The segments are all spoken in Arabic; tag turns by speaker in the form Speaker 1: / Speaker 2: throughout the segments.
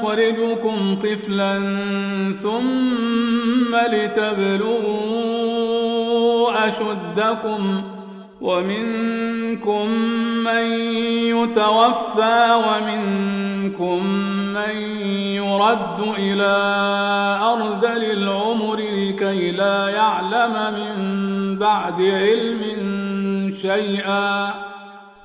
Speaker 1: نخرجكم طفلا ثم لتبلغوا أشدكم ومنكم من يتوفى ومنكم من يرد إلى أرذل العمر لكي لا يعلم من بعد علم شيئا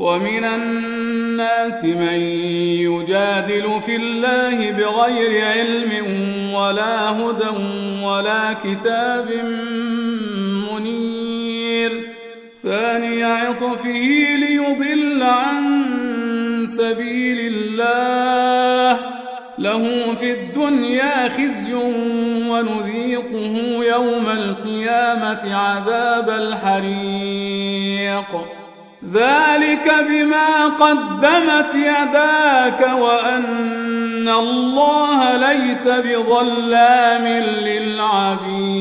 Speaker 1: ومن الناس من يجادل في الله بغير علم ولا هدى ولا كتاب منير. ثاني عطفه ليضل عن سبيل الله. له في الدنيا خزي ونذيقه يوم القيامة عذاب الحريق. ذلك بما قدمت يداك وأن الله ليس بظلام للعبيد.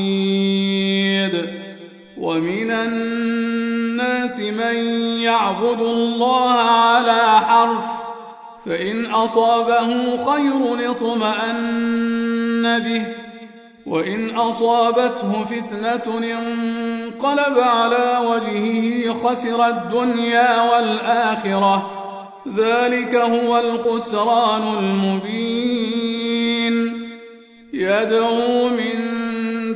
Speaker 1: ومن الناس من يعبد الله على حرف فإن أصابه خير اطمأن به. وإن أصابته فتنة انقلب على وجهه خسر الدنيا والآخرة. ذلك هو الخسران المبين. يدعو من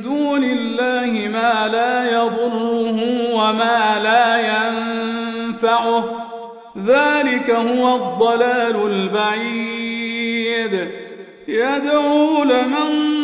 Speaker 1: دون الله ما لا يضره وما لا ينفعه. ذلك هو الضلال البعيد. يدعو لمن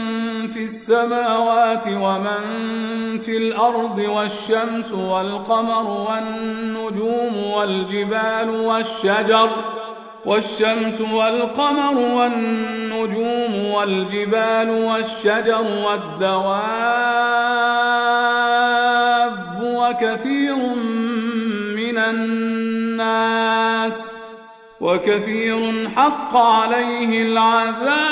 Speaker 1: السماوات ومن في الأرض والشمس والقمر والنجوم والجبال والشجر والشمس والقمر والنجوم والجبال والشجر والدواب وكثير من الناس وكثير حق عليه العذاب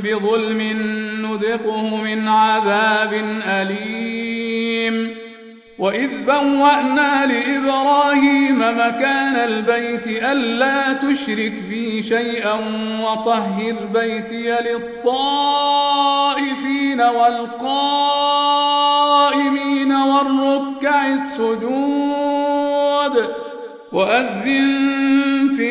Speaker 1: بظلم نذقه من عذاب أليم. وإذ بوأنا لإبراهيم مكان البيت ألا تشرك بي شيئا وطهر بيتي للطائفين والقائمين والركع السجود وأذن في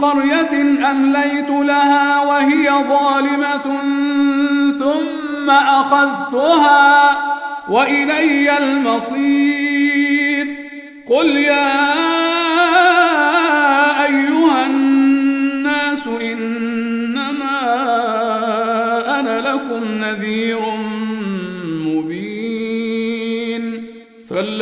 Speaker 1: قرية أمليت لها وهي ظالمة ثم أخذتها وإلي المصير. قل يا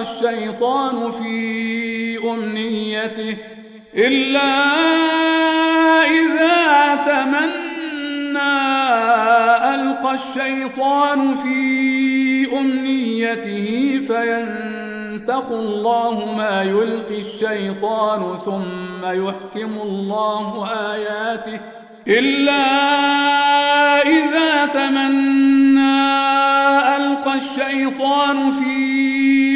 Speaker 1: الشيطان في أمنيته إلا إذا تمنى ألقى الشيطان في أمنيته فينسق الله ما يلقي الشيطان ثم يحكم الله آياته إلا إذا تمنى ألقى الشيطان في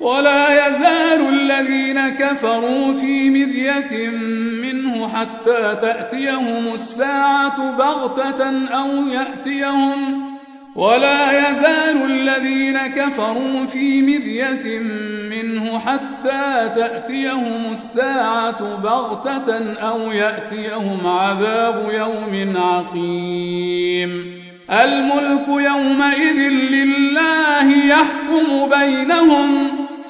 Speaker 1: ولا يزال الذين كفروا في مرية منه حتى تأتيهم الساعة بغتة أو يأتيهم ولا يزال الذين كفروا في مرية منه حتى تأتيهم الساعة بغتة أو يأتيهم عذاب يوم عقيم. الملك يومئذ لله يحكم بينهم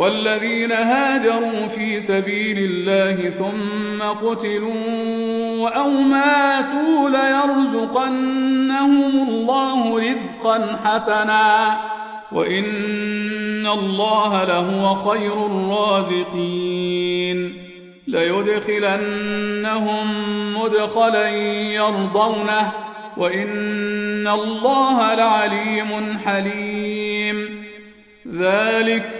Speaker 1: والذين هاجروا في سبيل الله ثم قتلوا أو ماتوا ليرزقنهم الله رزقا حسنا. وإن الله لهو خير الرازقين. ليدخلنهم مدخلا يرضونه. وإن الله لعليم حليم. ذلك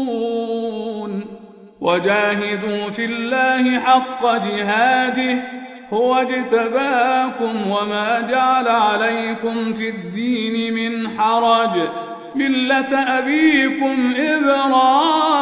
Speaker 1: وجاهدوا في الله حق جهاده هو اجتباكم وما جعل عليكم في الدين من حرج. ملة أبيكم إبراهيم.